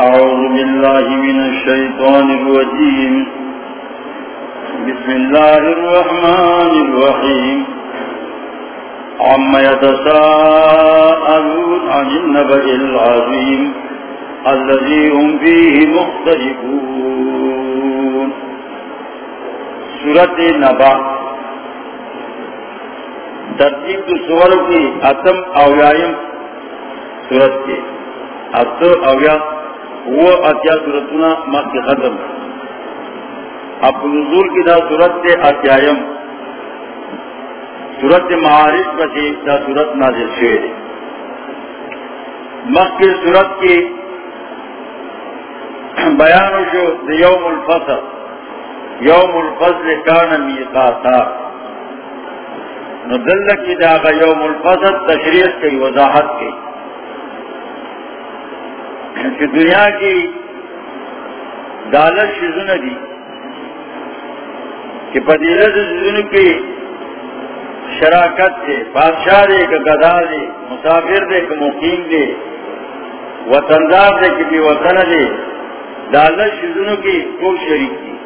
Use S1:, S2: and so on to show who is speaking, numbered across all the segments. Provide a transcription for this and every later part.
S1: أعوذ بالله من الشيطان الرجيم. بسم الله الرحمن الرحيم. عم يتساءلون عن النبأ العظيم الذي هم فيه مختلفون. سورة نبأ. ترتیب سور کی اتم اویائم سورت کے. ات اویا وہ اتیا سورتنا مت ختم. اب نزول کی دا سورت کے اتیایم سورت معارف بچے دا سورت نازل شیر مت کی سورت کی بیان جو یوم الفصل. یوم الفصل کان میقاتا. ندل کی داغا یوم الفصل تشریح کی وضاحت کی. کہ دنیا کی دالت شزن دی. کہ پدیلت شزن کی شراکت دے بادشاہ دے کہ گدا دے مسافر دے کہ مقیم دے وطندار دے کہ بھی وطن دے دالت شزن کی کو شریک کی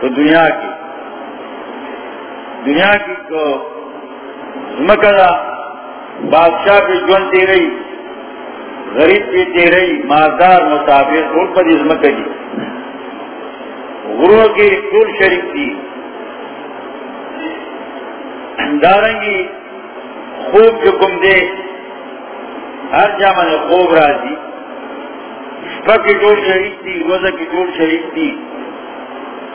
S1: تو دنیا کی. دنیا کی کو مکرا بادشاہ پہ جون دے رہی غریب کی تیرئی مالدار مسافر ٹول پر عزم کری غرو کی ٹول شریف کی۔ دارنگی خوب حکم دے۔ ہر جامن خوب راضی۔ شپا کی ٹول شریف تھی روزہ کی ٹول شریف تھی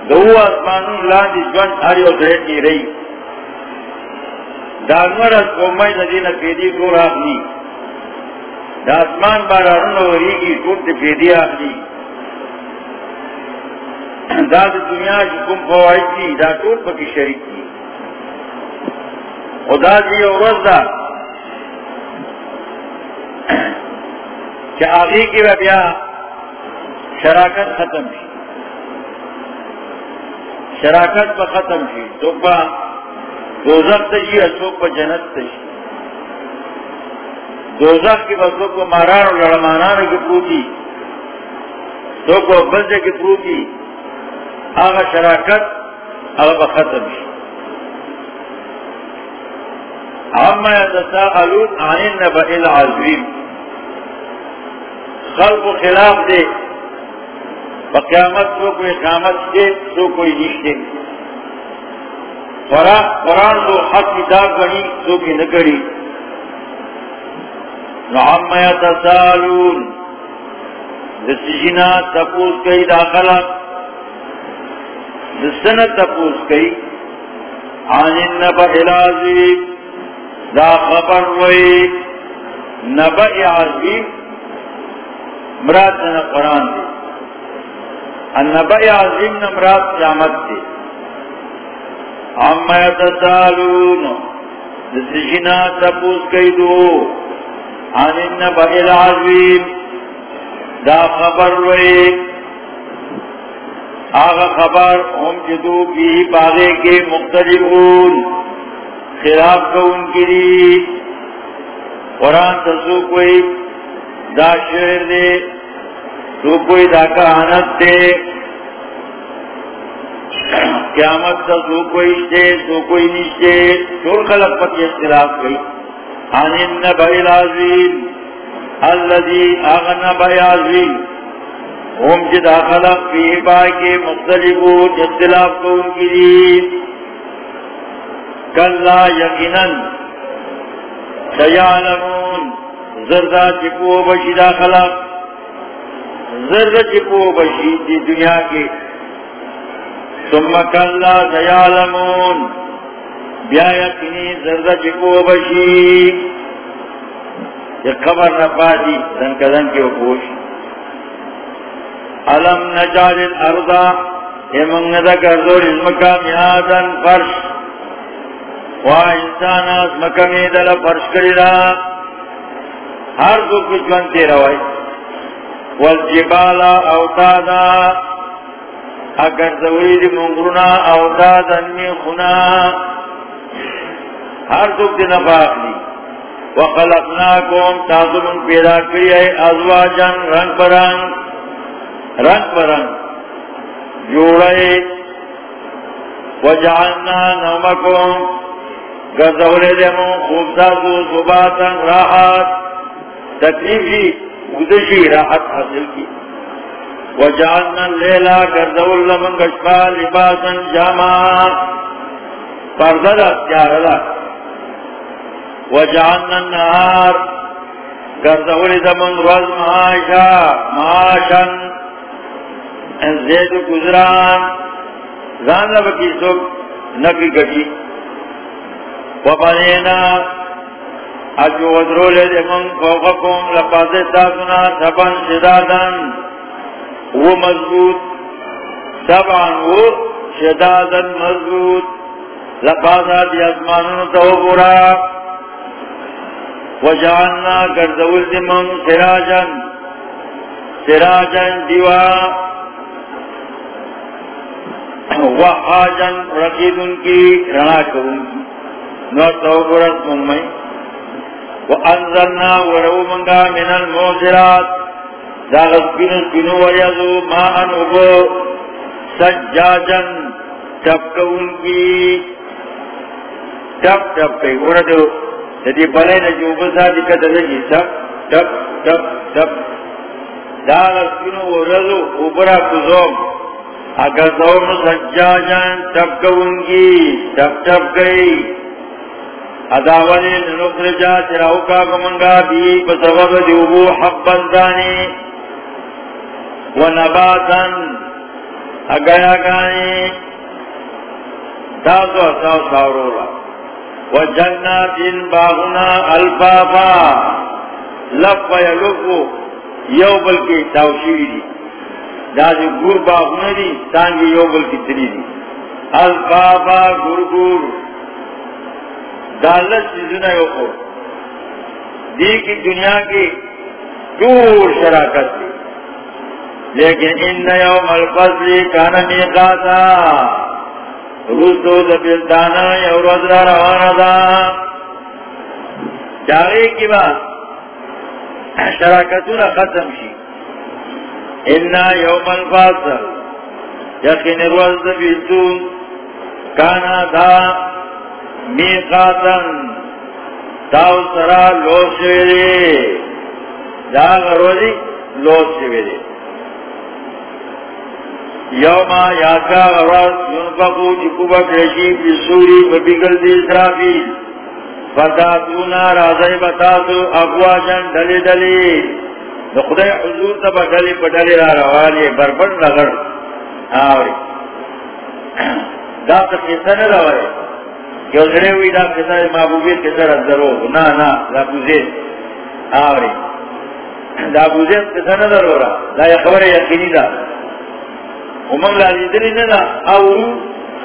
S1: دو آسمان لاند جن ہر ادھر کی رہی دارمر از قومی ندین پیدی کو راخلی داسمان باران وری کی ٹوٹ پیدی آخری داد دنیا کی کم فوائد کی دا ٹوٹ پکی شریک کی خدا جی اور دا کہ آگے کی ربیا شراکت ختم تھی شراکت پہ ختم تھی تو پا دوزخ تجی اچھوک پا جنت تجی دوزخ کی بسوں کو ماران اور لڑمانان کی پروتی. تو کو بندے کی پروتی. آگا شراکت آگا ختم اما یتساءلون عن النبأ العظیم. خلق خلاف دے. بقیامت سو کوئی قیامت دے سو کوئی نشتے قرآن تو حق کتاب بنی سو کی نکڑی نعم یتسالون دسجنا تپوس کئی داخلا دسن تپوس کئی عن النبع العظیم دا خبر وئی نبع عظیم مراد جنا قرآن دی۔ النبع عظیم نمراد قیامت دی۔ عم یتسالون دسجنا تپوس کئی دو۔ عن النبأ العظیم دا خبر روئے آغا خبر ہم جدو کی باغے کے مختلفون. خلاف کو ان کی دی. قرآن تسو کوئی دا شعر دے. تو کوئی دا کہانت دے. قیامت تسو کوئی دے تو کوئی نیچے چور خلق پتی اختلاف کوئی عن النبأ العظيم الذي أغنى عظيم. هم جدا خلق في باقي مختلفون اختلاف كون كريم كلا يقنا سيعلمون زردا چپو بشی دا خلق. زرد چپو بشی دی دنیا کی ثم کلا سيعلمون بیا یقینی زرد چکو بشی یہ خبر نہ پاتی دن کا دن کے پوش علم نجال الارضا یہ منگدہ کردور اس مکام فرش۔ وہاں انسان اس مکام دل فرش کری رہا ہر دو کچھ بنتے روائی والجبالا اوتادا۔ اگر زوید منگرنا اوتادا نمی خنا ہر دکھ دن باقلی وخلقناکم تازمون پیدا کری ہے ازواجن رنگ برنگ رنگ برنگ جوڑے، وجعلنا نومکم گردولے دیمو خوب سازو صباتن راحت، تکلیفی ادشی راحت حاصل کی۔ وجعلنا اللیلہ گردول لمن گشپا، لباسا جامع، پردہ تیارہ وجعلنا النهار. گردولی دمن روز معاشا معاشا زید گزران. زان لبکی سب نکی گٹی. وبنینا. اجو ودرولی دمن فوقکم لپاس تاسنا سبن شدادن. وہ مضبوط. سبان وہ شدادن مضبوط. لپاسا دی ازمانون تو برا وجعلنا گردول دمم سراجا. سراجا دیوا وحاجا رقید ان کی رنا کروں کی نور توبرت ممی وانزلنا ورو منگا من الموزرات داغت بینو بینو ویزو ما انوبو سجاجا ٹپکو ان کی. ٹپ ٹپ کئی. وردو جدی بلے نے جو بسا دی کتر لگی جی، سب تب تب تب دار اسکنو و رضو اوپرا کزوم۔ اگر زوم سجاجان تب گونگی تب تب گئی۔ اداولی نخرجا تراؤ کا کمنگا بھی بسبب دیوبو حبا دانی و نباتا اگیا گانی تاسو اساو ساورو رہا وجنات باغنا الفافا لف یلفو یو بلکی تاوشیوی دی. دادی گور باغنا دی، تانگی یو بلکی تری دی. الفافا گور گور. دالت چیزنا یو خور. دی کی دنیا کی دور شراکت دی. لیکن ان یوم الفضل کانا میقاتا. روزو دبیل دانا یو روز را روانا دا. جاگے کی بات شراکتون ختم شی. انا یوم الفاصل. یقین روز دبیلتون کانا دا میقاتن. تاو سرا لوس شویدے داغ روزی لوس شویدے یوما یاکا غراز ينفقو جکوبا کرشی بسوری ببگل دی اسرافیل فتاتونا رازای بتاتو اقواجن ڈلی ڈلی خدای حضور تبا ڈلی پا ڈلی را روالی بربن لغر. آوری. دا سرے ہوئی دا محبوبیت نا نا، دا آوری. دا دا خبر یقینی دا. امم لا لیدلی ندا آورو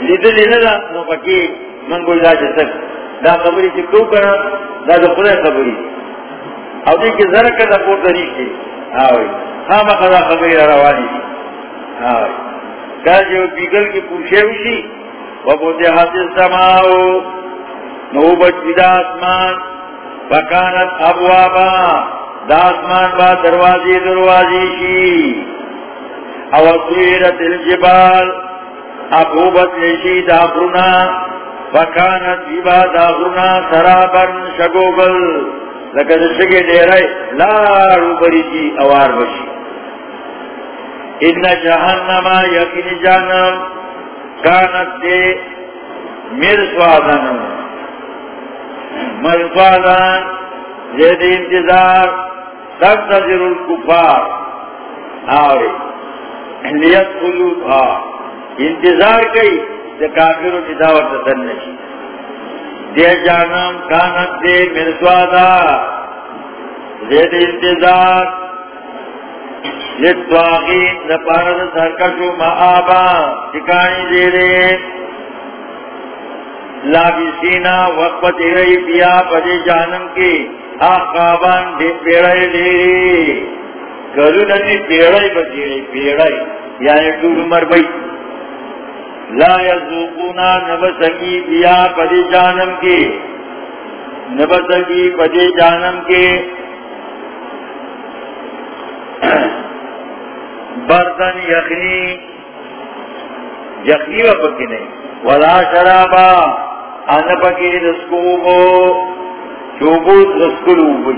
S1: لیدلی ندا نو پکی منگوی دا جسک دا خبری چی کو کرا دا دا خدا خبری او دیکی ذرک دا پور دریشی آوری خام خدا خبری روانی دی آوری کہا جو بیگل کی پوچھے ہوشی و بودی حاصل سماؤ نو بچ بیدا آسمان فکانت ابوابا دا آسمان با دروازی دروازی شی او سویرت الجبال ابوبت لیشی داخرنا فکانت بیبا داخرنا سرابن شگوگل لکہ شگے دے رہے لارو بری جی اوار بشی. ان جہنم یقین جہنم کانت دے مرسوادن مرسوادن زید انتظار تک تذر الکفار. آوری. لیت خلوطا انتظار کئی دے کافر و جداوت تن نشی دے جانم کانت دے مرسوادا زید انتظار۔ لتواغین دپارد سرکشو معابا ٹکانی دے دے۔ لابسینا وقت رئی بیا پدے جانم کی۔ آقابان دے پیڑے دے کرو ننی پیڑائی بچیڑی پیڑائی یعنی طول عمر بھئی لا یزوقونا نبسکی بیا پدی جانم کی نبسگی پدی جانم کے۔ برتن یخنی یخنی و پکی نہیں۔ ولا شرابا ان پکی رسکوبو چوبوت رسکلو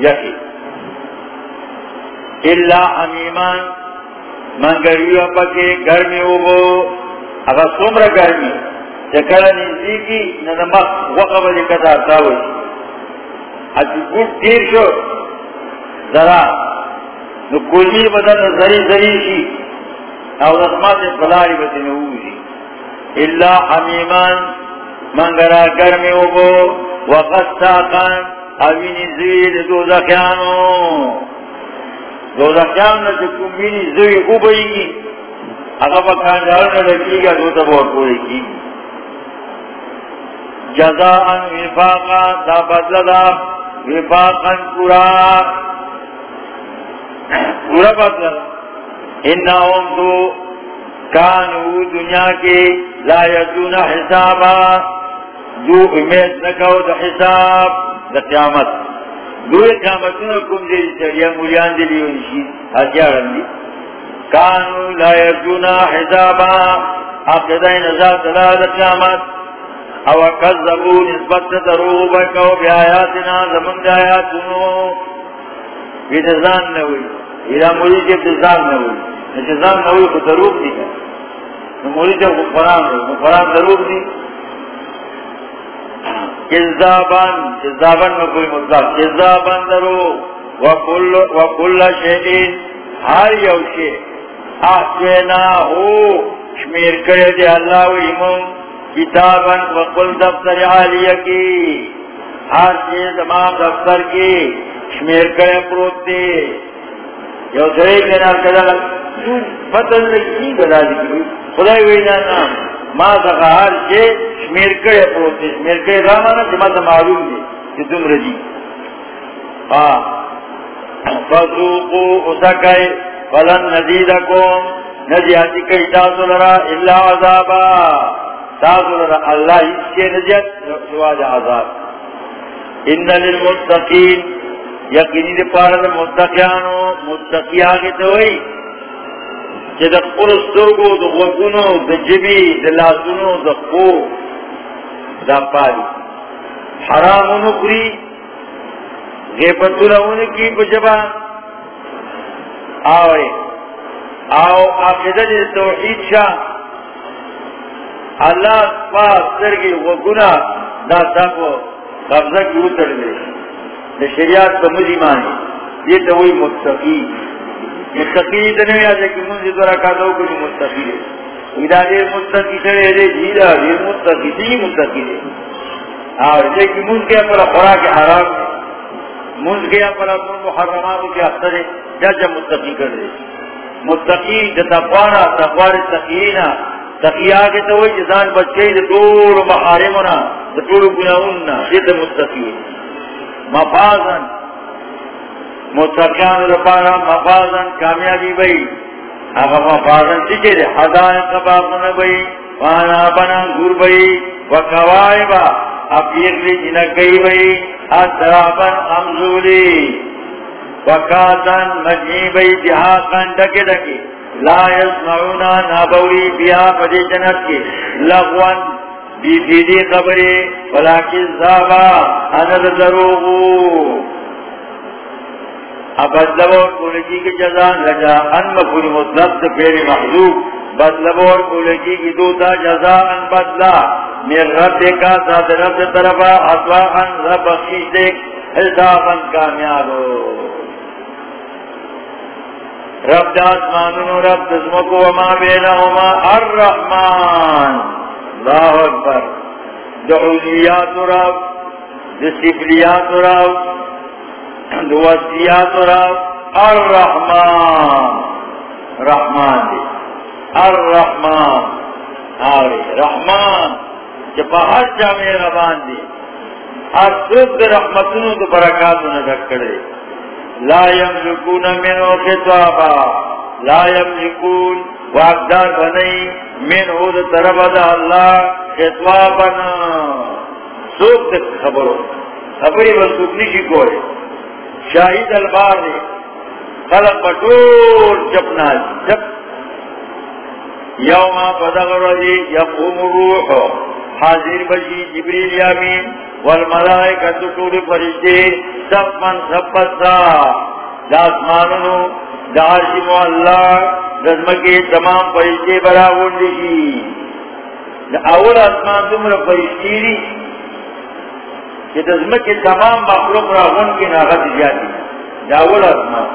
S1: یخی۔ اللہ حمیمان منگریو پکی گرمی ہوگو اگر سمر گرمی چکر نزدی کی نمک وقب لکتا تاوی اچھو گوٹ تیر شو. ذرا نو کلی بدن زری زری شی. او رسمات بلاری بدن اوزی اللہ حمیمان منگرا گرمی ہوگو وقت ساقان اوینی زوی دو دخیانو. دو دخیان نا چکم بینی زوی او بئیگی۔ اگر بکان جارنا لکی گا دو تبور پوری کی۔ جزاء وفاقا، دا بدل دا وفاقا پورا۔ پورا بدل انہم دو کانو دنیا کے لا یدون حسابا۔ دو امید نکو دا حساب، دا قیامت۔ دو قیامتون کم دے چڑیا مولیان دے لیو نشی ہتھیارن دی کانو لا یدون حسابا عقیدہ نزاد دا دا قیامت. او کذبو نسبت دروغ بکو بی آیاتنا زمن دی آیاتنو بی نظام نوی ایرا مولی جب نظام نوی نظام نوی خود دروغ دی مولی جب خود قرآن دی قرآن دروغ دی کذابان کذابان مکوی مطلق کذابان دروغ وکل وکل شیئین ہر یو شیئ احسینا ہو، شمیر کرے دی اللہ و ایمون کتابا وقل دفتر عالیہ کی، ہر چیز امام دفتر کی، شمیر کرے پروت دے۔ یو سرے کے نام کدا فتن لگی بدا دی خدای وینا نام۔ ما دقا ہر چیز شمیر کرے پروت دے شمیر کرے رامانا جمع تا معلوم دے کہ تم رجی فسوقو اسکے فلن نزیدکم. نزیاتی کئی تاسو لرا اللہ عذابا. اللہ اس کے نجت سواج عذاب. ان للمتقین. یقینی دے پارا متقیانو. متقی آگے تو ہوئی کہ دا قرصوگو دا غوکنو دا جبی دا لاسونو دا خو دا پاری حرام نکری غیبتو لہون کی بجبا آوے آو آقیدہ جی توحید شاہ اللہ پاس سرگی و دا تاکو قبضہ کی اتر دے شریعت کا مجھے مانی یہ تو وہی متقی متقی اتنے آجے کہ منزی دورا کاتو کچھ متقی دے ادا دے متقی سرے دے جیدہ دے متقی دی متقی دے اور دے کہ منز کے اپنا خوراک حرام دے منز کے اپنا محرمات کے اختر جا جا متقی کر دے متقی دا تقوانا، تقوار تقیینا. تقیا کے تو وہی جزان بچ گئی دور محارمنا دور گناہونا یہ متقی مفازن متقیان رپارا مفازن کامیابی بھئی اگر مفازن سیچے دے حضائن قباقن بھئی وانا بنا گور بھئی وکوائبا اپیق لی جنکی بھئی اترابن امزولی. وکاتن مجنی بھئی دیہاقن ڈکے ڈکے لا يسمعونا نابوری بیا پدی جنت کی. لغوان بی بی دی قبری. ولیکن زابا. اند دروغو اب بدلور کولگی کی جزان لجا ان مفوری مطلب سے پیری محضوب بدلور کولگی کی دوتا جزا ان بدلا۔ میر رب کا ساتھ رب طرفا اتوا ان رب خیش دیکھ حسابا کامیابو رب داس مانو رب دسمکو وما بینہما الرحمن۔ اللہ اکبر۔ دعولیات رب دسفلیات رب دوسیات رب الرحمن. رحمان دی. الرحمن. آوری. رحمان. جب ہر جامع ربان دی. ہر سوک رحمتنو تو برکاتو نجک کرے لا يملكون منه خطابا. لا يملكون واقدار بنئی منه دا طرف دا اللہ خطابا سوک تک خبرو. خبری بسکنی کی کوئے شاہی دلبار دے خلق بطور جپنا جپ۔ یوما پدغر دی یقوم روح حاضر بشی جبریل یامین والملائکت طول فرشتے سب من، سب پتا داسمانونو دارشم اللہ۔ دزمکی تمام فرشتے برا گوندی اول اسمان دمر فرشتی دی کہ دزمکی تمام مخلوق را غن کی ناغت جاتی داول اسمان.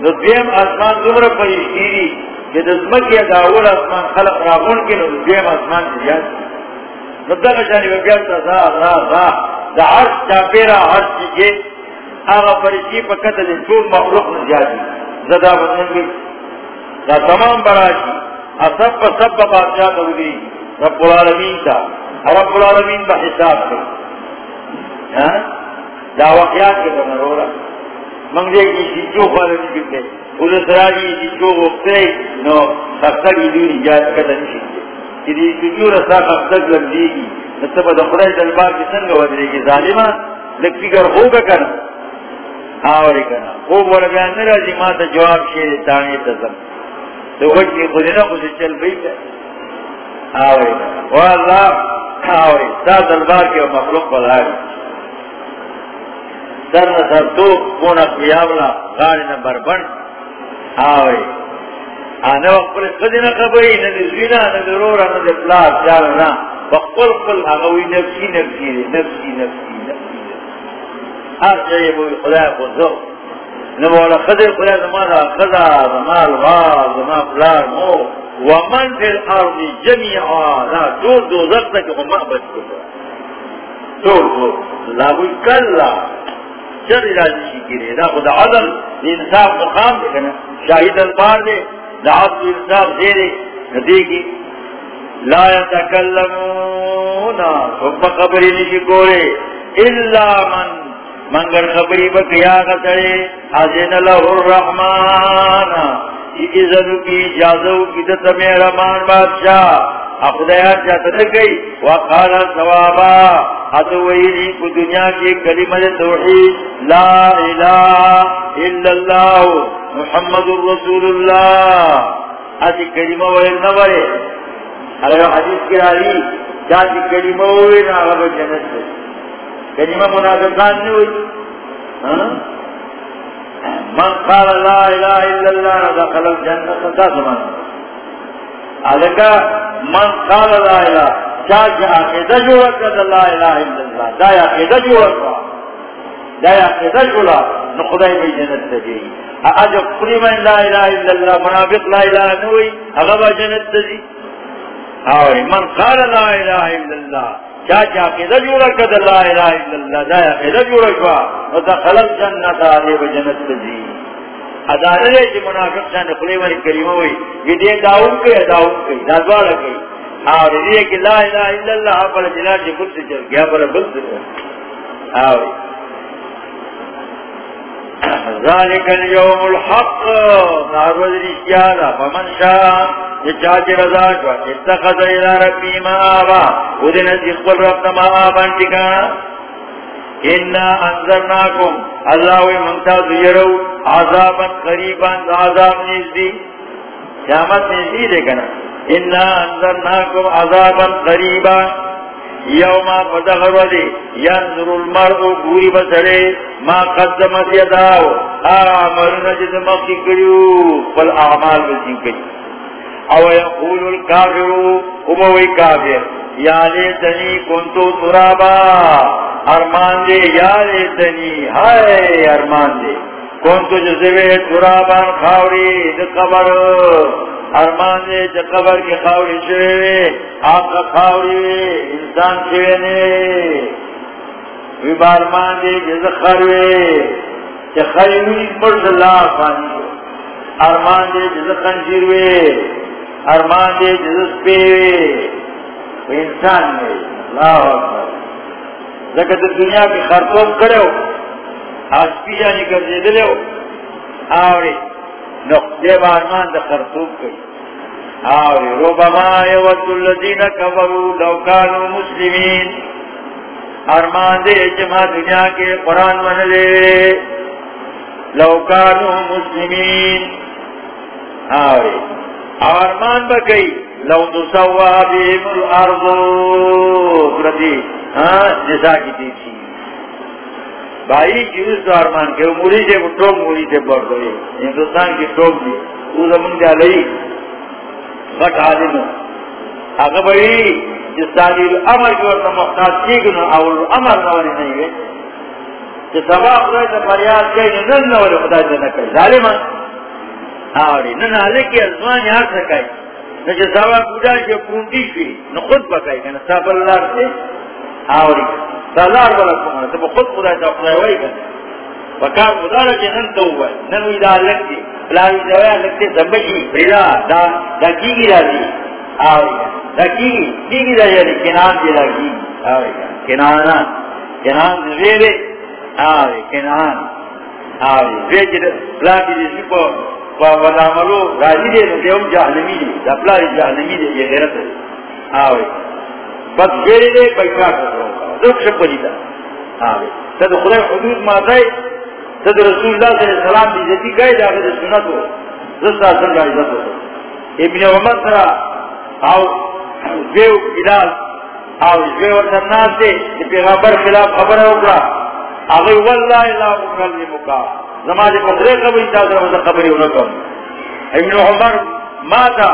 S1: دزمکی اسمان دمر فرشتی دی کہ دزمکی داول اسمان خلق را غن کی دزمکی اسمان جاتی ندر جانی بگیار تا دا دا دا عرش تا پیرا عرش چیجے آغا فرشتی پا کتا دن چون مخلوق نجاتی زدہ بندن دا تمام براشی اصب پا سب بادشاہ تا رب العالمین تا رب العالمین با حساب کرو ہاں؟ دا واقعات کے بنا رو رہا. منگلے کی جی سیچو خوالا نہیں بکتے. اوزا سراجی سیچو جی غفتے نو خفتک ایدونی جائز کتا نہیں شکتے. کہ جی دی رسا خفتک لگ دیگی نصبہ دا دلبار کی سنگا ودرے کی ظالمہ لگ فکر خوبا کنا. آوری کنا. خوب والا بیان نرازی ما تا جواب شیر تانی تزم تو وجی خودنا خود چل بیتا آوری کنا. واللہ آوری تا دلبار کے مخلوق بلاری سر سر تو کونا قیابلا غاری نمبر بن آوئی آنے وقت پر خدینا خبری ندی زوینا ندی رورا ندی پلاس جالنا وقل قل اغوی نفسی نفسی نفسی نفسی نفسی ہر جائے بوی خدا خودزو نبولا خدر خدا زمانا خدا زمان الغار زمان پلار مو. ومن فی الارض جميعا لا دور دو زرطا کہ ہم محبت کرو دور دور لابوی کلا. چل راجی شی کرے دا خدا عدل انصاف مقام دے کنا شاہد البار دے، دا عدل انصاف دے دے ندے کی لا یتکلمونا، سب خبری نشی کورے، الا من، منگر خبری بکیا غترے حسن لہ الرحمن۔ اذن کی اجازو کی دت میں رحمان بادشاہ اخدایا چاہتا نگئی وقالا ثوابا۔ ادوئیلی کو دنیا کی کلمہ توحید، لا الہ الا اللہ، محمد الرسول اللہ اسی کلمہ ویل نورے اگر حدیث کی رالی چاہتی کلمہ ویل ناغب جنت سے کلمہ منافقان نہیں ہوئی ہاں؟ من قال لا الہ الا اللہ، دخل الجنت تا زمان الکا من قال لا الہ۔ چاچا عقیدہ جوڑا کر لا الہ الا اللہ دا عقیدہ جوڑا کر دا عقیدہ جوڑا نو خدای بھی جنت تجی اجا قری من لا الہ الا اللہ منافق لا الہ نوئی اغبا جنت تجی آوری من قال لا الہ الا اللہ چاچا عقیدہ جوڑا کر لا الہ الا اللہ دا عقیدہ جوڑا کر نو دخل الجنت آدے بجنت تجی ادارے جی منافق شان خلی والی کریمہ ہوئی یہ دے داؤن کے داؤن کے دادوار کے اور یہ کہ لا الہ الا اللہ پر جلال جی خود سے چل گیا پر بل سے اور ذالک اليوم الحق، ناروز رشیانا فمن شاء، یہ رضا جو اتخذ الى ربی ما آبا ودن ازیقبل رب ما آبا انتکانا انا انذرناکم اللہ وی منتا زیرو، عذابا قریبا، عذاب نزدی۔ قیامت نزدی دے انا انذرناکم عذابا قریبا یوما فتغر ودی ینظر المرء گوری بسرے ما قدمت یداو آمرنا جد مقی کریو فل اعمال بسن او یقول الكافر اموی کافر یا لیتنی کنتو ترابا ارمان دے یا لیتنی ہائے ارمان دے کنتو جزوے ترابان خاوری دے قبر ارمان دے جا قبر کی خاوری شوے آپ کا خاوری انسان شوے نے۔ وی بارمان دے جز خروے جا خریوی پرد اللہ فانی ارمان دے جز خنجیروے ارمان دے جز سپیوے انسان میں اللہ اکبر۔ لیکن دنیا کی خرطوم کرے ہو، آج پی جانی کر دے دلے ہو۔ آوری۔ نقدے بارمان دا خرطوم کئی آوری ربما یود اللذین کفروا لو کانوا مسلمین۔ ارمان دے جمع دنیا کے قرآن من لے۔ لوکانو مسلمین۔ آرے ارمان بکئی لو تسوا بیم الارض۔ پرتی ہاں جسا کی دیکھی بھائی کی اس ارمان کے موری سے ٹوک موری سے بڑھ گئے ہندوستان کی ٹوک دی۔ وہ زمین جا لئی؟ بٹ عالم اگر بھائی، جس تعلیم امر کی وقت مختار سیکھ نو اول امر نوالی نہیں ہے کہ سبا خدای تا فریاد کئی نو، نن نوالی خدای تا نکل ظالم ہاں، آوری نن آلے کی ازمان یار سکائی نو جو سبا خدا جو کونٹی شوی نو خود بکائی کنا سب اللہ سے۔ ہاں، آوری سالار بلا کمانا تو خود خدای تا خدای وائی کنا بکار خدا رجی نن تو ہوئی نن ہوئی دا لگتی لاوی دوایا لگتے سبشی بریدا دا دا کی گی دا راضی آوری یعنی کنان دی لگی کنان کنان. زیرے آوے کنان آوے زیجر پلاکی دی سپو ولا ملو راجی دے نو دیوم جہنمی دی دا پلاری جہنمی دی یہ غیرت آوے بس زیرے دے بیکار کرو دکھ شکو دیتا آوے تد خدا حدود ماتائی تد رسول اللہ صلی اللہ علیہ وسلم دی زیتی گئے جاگے دے سنتو. زستا سنگا عزت ہو ابن عمر سرا آو زیو بلال او زیو ورسنات دے پیغمبر خلاف خبر اکرا اغی واللہ لا مکلمکا زمان دے مخرے خبری تازر وزا خبری انکم ابن عمر ماتا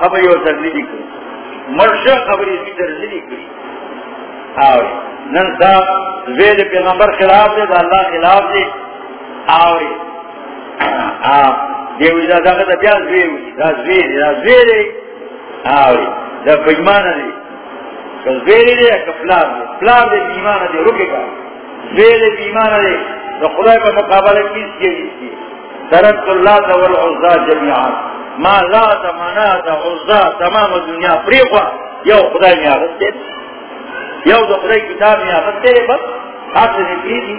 S1: خبری وزا ندی کری مرشا خبری سیدر ندی کری آوری۔ ننسا زید پیغمبر خلاف دے، دا اللہ خلاف دے۔ آوری۔ دیو جدا دا دا بیا زویو دا زویو دا زویو آوری۔ دا فجمان دے۔ کہ زویرے دے کہ فلار دے۔ فلار دے بیمان دے، رکے گا۔ زویرے بیمان دے۔ دا خدای پا مقابلہ کیس کے لیے کی ترکت اللہ تا والعزا جمعات ما لا تا منا تا تمام دنیا پریقوا یو خدای میں آغت دے۔ یو دا خدای کتاب میں آغت دے بس ہاتھ سے دی